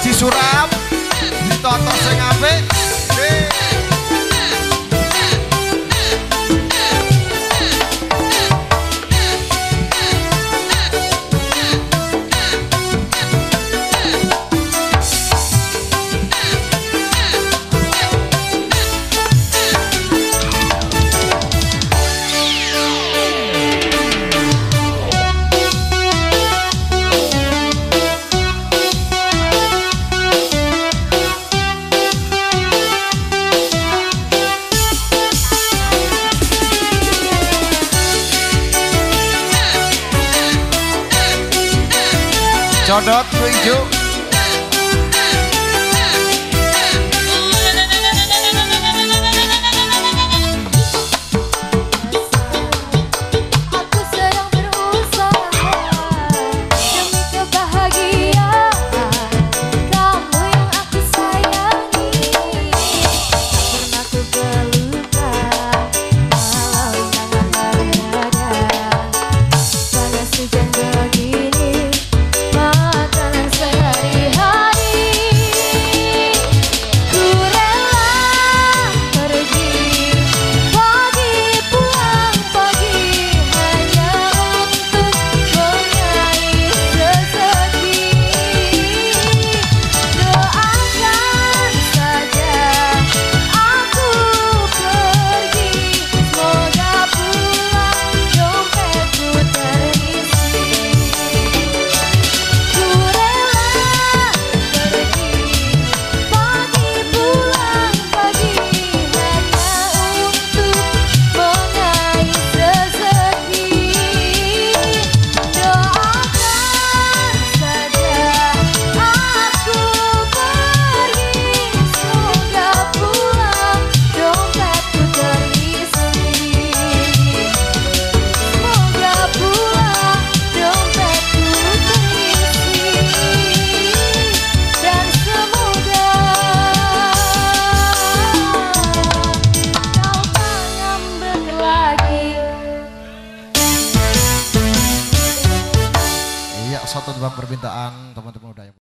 Haji Suram ditonton sing apik. Cho not. Nguyên trước dua permintaan teman-teman udah yang